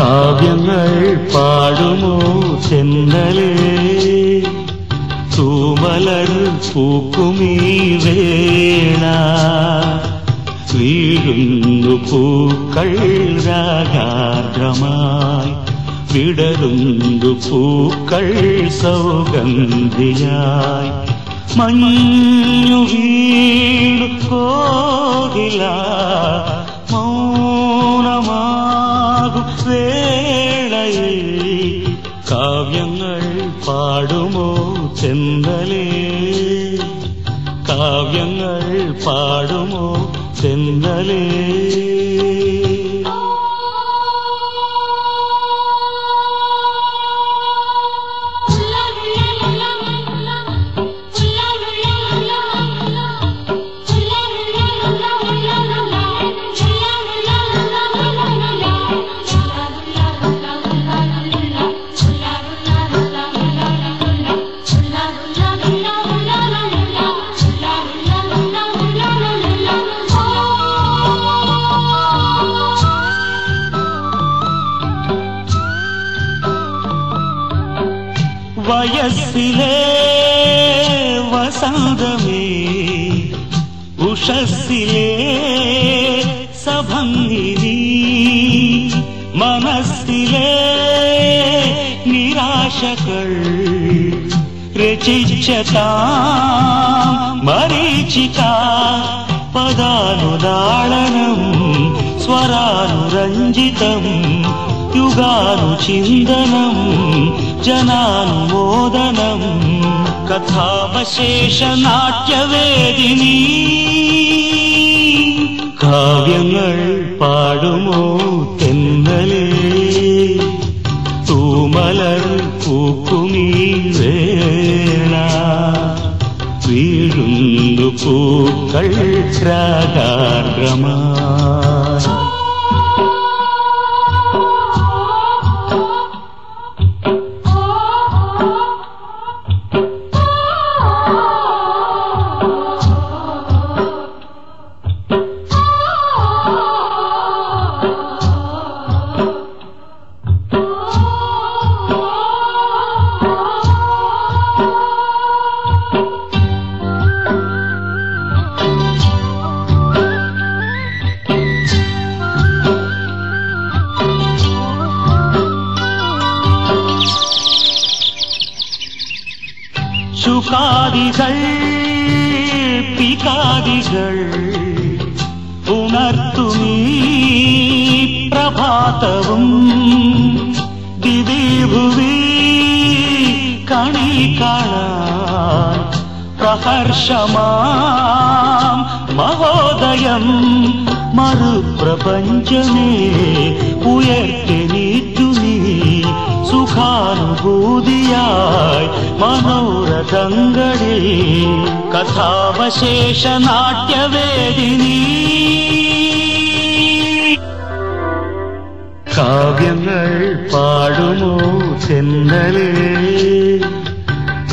കാവ്യങ്ങൾ പാടുമോ ചെന്നലേ? തൂമലർ പൂക്കുമീ വേണ. വീഴുന്നു പൂക്കൾ രാഗാർദ്രമായി. വിടരുന്നു പൂക്കൾ സൗഗന്ധിയായി. മഞ്ഞു വീണു കോകില. ചെന്നലേ കാവ്യങ്ങൾ പാടുമോ ஆயசிலே வசந்தமே உஷசிலே சபங்கிரி மனசிலே நிராசகள் రచించతా మరీచిక పదాలు దాళనం స్వరాలు రంజితం యుగాలు చిందనం കഥാവശേഷ നാട്യവേദിനി കാവ്യങ്ങൾ പാടുമോ തെന്നലേ തൂമലർ പൂക്കുമീ വേള വീഴുന്നു പൂക്കൾ രാഗാർദ്രമായി சுகாதிகள் பிகாதிகள் உணர்த்துமீ பிரபாதவும். திவிபுவி கணி காணாய் பிரகர்ஷமாம் மகோதயம் மறுபிரபஞ்சமே உயர்த்தி സുഖാനുഭൂതിയായി മനോരഥങ്ങളിൽ കഥാവശേഷ നാട്യവേദിനി കാവ്യങ്ങൾ പാടുമോ ചെന്നലേ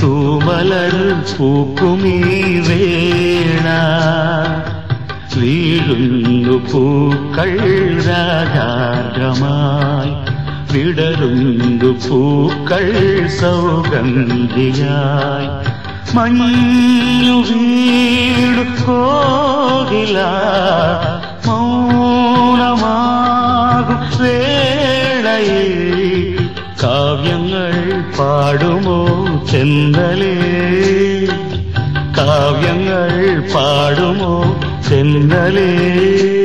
തൂമലർ പൂക്കുമീ വേള വീഴുന്നു പൂക്കൾ രാഗാർദ്രമായി വിടരുന്നു പൂക്കൾ സൗഗന്ധിയായി. മഞ്ഞു വീടു കോകില കാവ്യങ്ങൾ പാടുമോ ചെന്നലേ? കാവ്യങ്ങൾ പാടുമോ ചെന്നലേ?